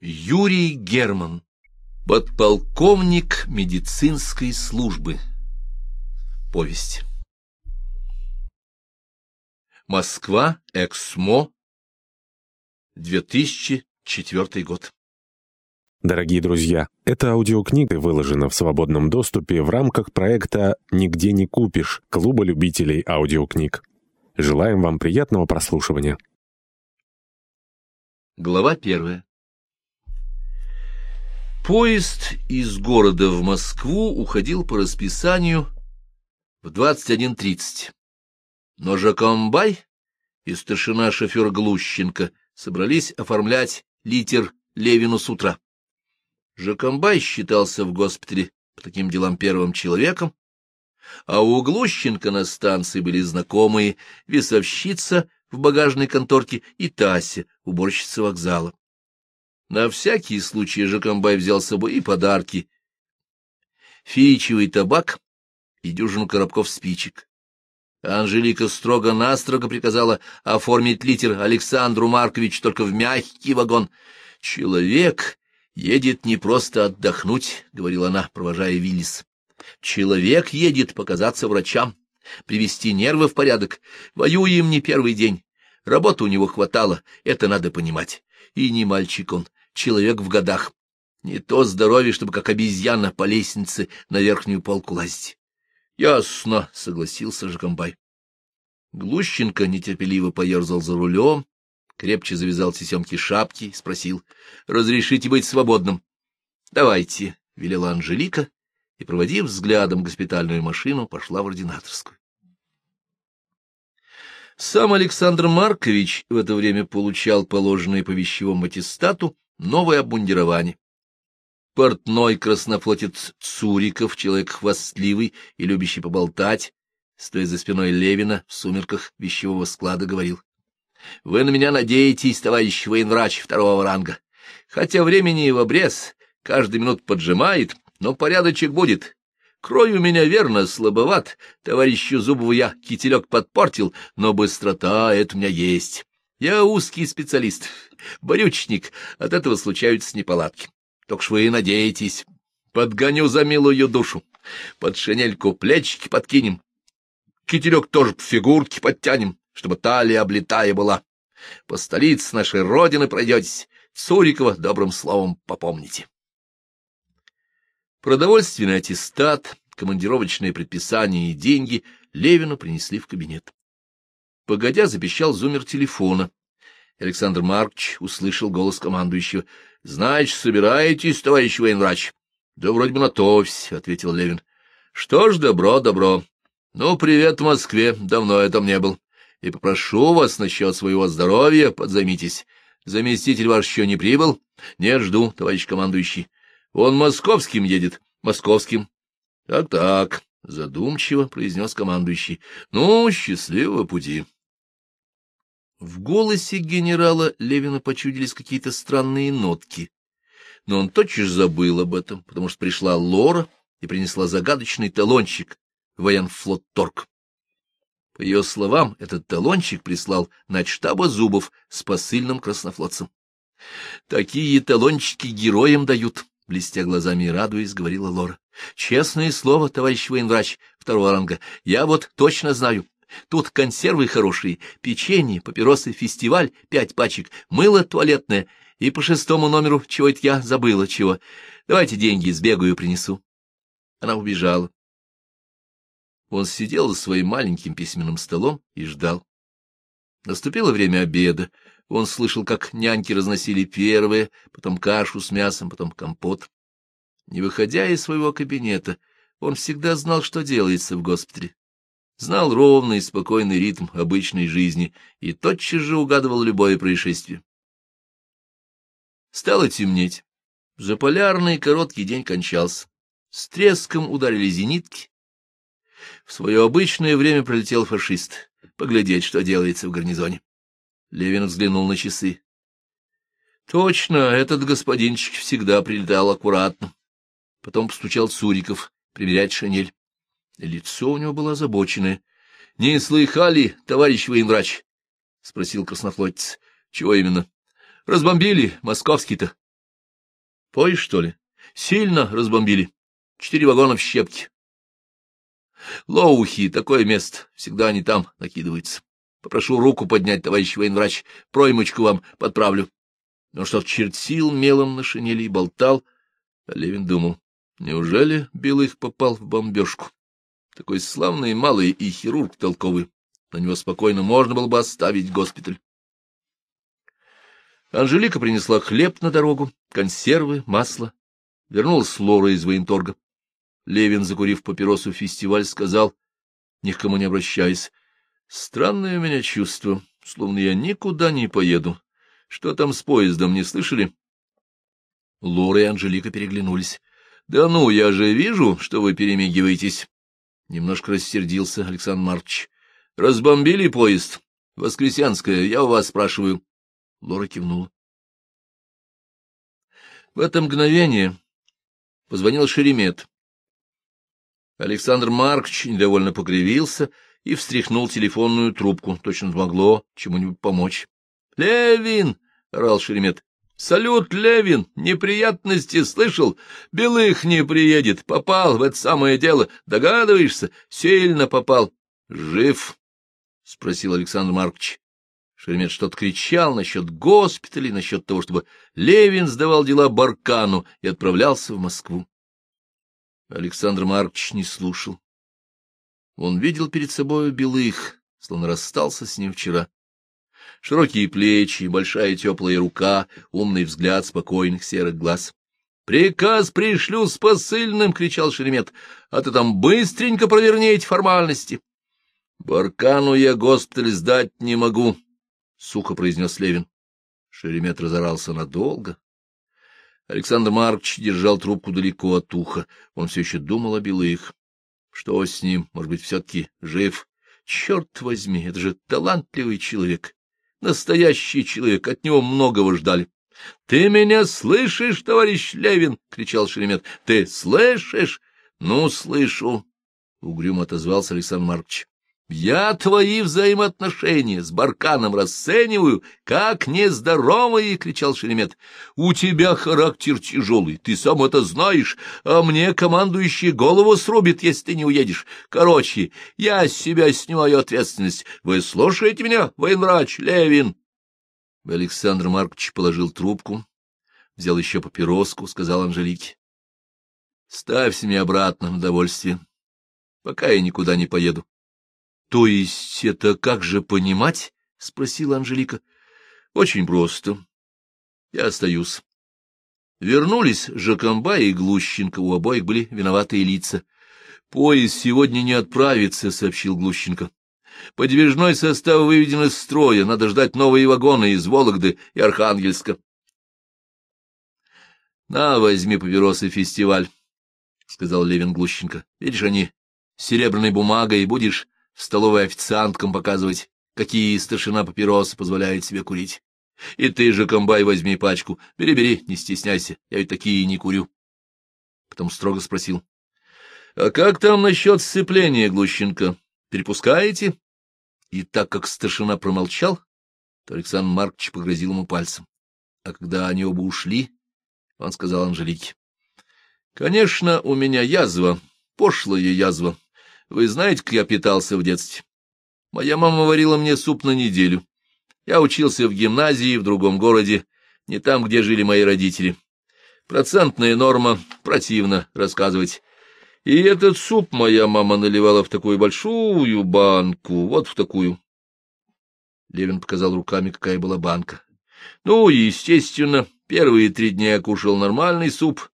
Юрий Герман, подполковник медицинской службы. Повесть. Москва, Эксмо, 2004 год. Дорогие друзья, эта аудиокнига выложена в свободном доступе в рамках проекта «Нигде не купишь» Клуба любителей аудиокниг. Желаем вам приятного прослушивания. Глава первая. Поезд из города в Москву уходил по расписанию в 21.30. Но Жакомбай и старшина-шофер Глущенко собрались оформлять литер Левину с утра. Жакомбай считался в госпитале по таким делам первым человеком, а у Глущенко на станции были знакомые весовщица в багажной конторке и Тася, уборщица вокзала. На всякий случай Жакомбай взял с собой и подарки. Фичевый табак и дюжину коробков спичек. Анжелика строго-настрого приказала оформить литер Александру Марковичу только в мягкий вагон. «Человек едет не просто отдохнуть», — говорила она, провожая Виллис. «Человек едет показаться врачам, привести нервы в порядок. Воюем не первый день. Работы у него хватало, это надо понимать. И не мальчик он, человек в годах. Не то здоровье, чтобы как обезьяна по лестнице на верхнюю полку лазить. — Ясно, — согласился Жакомбай. Глущенко нетерпеливо поерзал за рулем, крепче завязал тесемки шапки и спросил. — Разрешите быть свободным? — Давайте, — велела Анжелика, и, проводив взглядом госпитальную машину, пошла в ординаторскую. Сам Александр Маркович в это время получал положенное по вещевому аттестату новое обмундирование. Портной краснофлотец Цуриков, человек хвастливый и любящий поболтать, стоя за спиной Левина в сумерках вещевого склада, говорил. — Вы на меня надеетесь, товарищ военврач второго ранга. Хотя времени и в обрез, каждый минут поджимает, но порядочек будет. Крой у меня верно слабоват, товарищу Зубову я кителек подпортил, но быстрота — это у меня есть. Я узкий специалист, борючник, от этого случаются неполадки. Только ж вы надеетесь. Подгоню за милую душу. Под шинельку плечики подкинем. Китерек тоже по фигурке подтянем, чтобы талия облетая была. По столице нашей родины пройдетесь, Цурикова добрым словом попомните. Продовольственный аттестат, командировочные предписания и деньги Левину принесли в кабинет. Погодя, запищал зумер телефона. Александр Маркович услышал голос командующего. — Значит, собираетесь, товарищ военврач? — Да вроде бы на то все, — ответил Левин. — Что ж, добро, добро. Ну, привет Москве, давно я там не был. И попрошу вас насчет своего здоровья, подзаймитесь. Заместитель ваш еще не прибыл? Нет, жду, товарищ командующий. Он московским едет, московским. Так-так, задумчиво произнес командующий. Ну, счастливого пути. В голосе генерала Левина почудились какие-то странные нотки, но он тотчас забыл об этом, потому что пришла Лора и принесла загадочный талончик военфлотторг. По ее словам, этот талончик прислал на штаба Зубов с посыльным краснофлотцем. Такие талончики героям дают, блестя глазами и радуясь, говорила Лора. Честное слово, товарищ военврач второго ранга, я вот точно знаю, Тут консервы хорошие, печенье, папиросы, фестиваль, пять пачек, мыло туалетное и по шестому номеру чего это я забыла чего. Давайте деньги сбегаю принесу. Она убежала. Он сидел за своим маленьким письменным столом и ждал. Наступило время обеда. Он слышал, как няньки разносили первое, потом кашу с мясом, потом компот. Не выходя из своего кабинета, он всегда знал, что делается в госпитале знал ровный и спокойный ритм обычной жизни и тотчас же угадывал любое происшествие. Стало темнеть. Заполярный короткий день кончался. С треском ударили зенитки. В свое обычное время пролетел фашист. Поглядеть, что делается в гарнизоне. Левин взглянул на часы. Точно, этот господинчик всегда прилетал аккуратно. Потом постучал Цуриков примерять шинель. Лицо у него было озабоченное. — Не слыхали, товарищ военврач? — спросил краснофлотец. — Чего именно? — Разбомбили, московский-то. Поезд, что ли? Сильно разбомбили. Четыре вагона в щепки. Лоухи — такое место, всегда они там накидываются. Попрошу руку поднять, товарищ военврач, проймочку вам подправлю. Он что чертил мелом на шинели и болтал, а Левин думал, неужели Белых попал в бомбежку? Такой славный малый и хирург толковый. На него спокойно можно было бы оставить госпиталь. Анжелика принесла хлеб на дорогу, консервы, масло. Вернулась Лора из военторга. Левин, закурив папиросу фестиваль, сказал, ни к кому не обращаясь, «Странное у меня чувство, словно я никуда не поеду. Что там с поездом, не слышали?» Лора и Анжелика переглянулись. «Да ну, я же вижу, что вы перемигиваетесь!» Немножко рассердился Александр Марч. «Разбомбили поезд? Воскресенское, я у вас спрашиваю». Лора кивнула. В это мгновение позвонил Шеремет. Александр Маркович недовольно покривился и встряхнул телефонную трубку. Точно могло чему-нибудь помочь. — Левин! — орал Шеремет. — Салют, Левин! Неприятности слышал? Белых не приедет. Попал в это самое дело. Догадываешься? Сильно попал. — Жив? — спросил Александр Маркович. Шеремет что-то кричал насчет госпиталей, насчет того, чтобы Левин сдавал дела Баркану и отправлялся в Москву. Александр Маркович не слушал. Он видел перед собой белых, словно расстался с ним вчера. Широкие плечи, большая теплая рука, умный взгляд спокойных серых глаз. — Приказ пришлю с посыльным! — кричал Шеремет. — А ты там быстренько проверни эти формальности. — Баркану я госпиталь сдать не могу, — сухо произнес Левин. Шеремет разорался надолго. Александр Маркович держал трубку далеко от уха. Он все еще думал о белых. Что с ним? Может быть, все-таки жив? Черт возьми, это же талантливый человек. Настоящий человек, от него многого ждали. — Ты меня слышишь, товарищ Левин? — кричал Шеремет. — Ты слышишь? — Ну, слышу, — угрюмо отозвался Александр Маркович. Я твои взаимоотношения с Барканом расцениваю как нездоровые, — кричал Шеремет. — У тебя характер тяжелый, ты сам это знаешь, а мне командующий голову срубит, если ты не уедешь. Короче, я с себя снимаю ответственность. Вы слушаете меня, военврач Левин? Александр Маркович положил трубку, взял еще папироску, сказал Анжелике. — Ставь мне обратно на довольствие, пока я никуда не поеду. — То есть это как же понимать? — спросила Анжелика. — Очень просто. Я остаюсь. Вернулись Жакомба и Глущенко, у обоих были виноватые лица. — Поезд сегодня не отправится, — сообщил Глущенко. — Подвижной состав выведен из строя, надо ждать новые вагоны из Вологды и Архангельска. — На, возьми папиросы фестиваль, — сказал Левин Глущенко. — Видишь, они серебряной бумагой, будешь столовой официанткам показывать, какие старшина папиросы позволяет себе курить. И ты же, комбай, возьми пачку. Бери-бери, не стесняйся, я ведь такие не курю. Потом строго спросил. — А как там насчет сцепления, Глущенко? Перепускаете? И так как старшина промолчал, то Александр Маркович погрозил ему пальцем. А когда они оба ушли, он сказал Анжелике. — Конечно, у меня язва, пошлая язва. Вы знаете, как я питался в детстве? Моя мама варила мне суп на неделю. Я учился в гимназии в другом городе, не там, где жили мои родители. Процентная норма, противно рассказывать. И этот суп моя мама наливала в такую большую банку, вот в такую. Левин показал руками, какая была банка. Ну, естественно, первые три дня я кушал нормальный суп,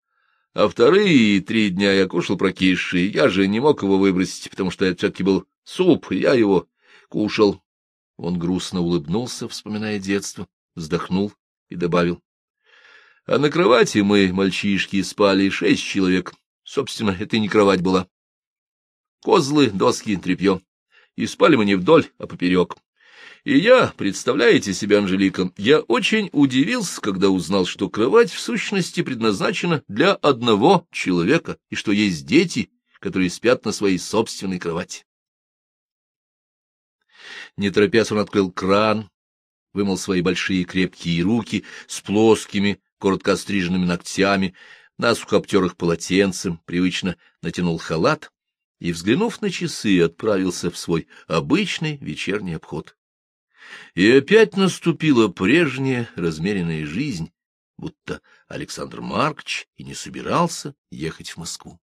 а вторые три дня я кушал прокисший. Я же не мог его выбросить, потому что это все-таки был суп, я его кушал. Он грустно улыбнулся, вспоминая детство, вздохнул и добавил. А на кровати мы, мальчишки, спали шесть человек. Собственно, это не кровать была. Козлы, доски, тряпье. И спали мы не вдоль, а поперек. И я, представляете себе, Анжелика, я очень удивился, когда узнал, что кровать в сущности предназначена для одного человека, и что есть дети, которые спят на своей собственной кровати. Не торопясь, он открыл кран, вымыл свои большие крепкие руки с плоскими коротко остриженными ногтями, насухо обтер их полотенцем, привычно натянул халат и, взглянув на часы, отправился в свой обычный вечерний обход. И опять наступила прежняя размеренная жизнь, будто Александр Маркович и не собирался ехать в Москву.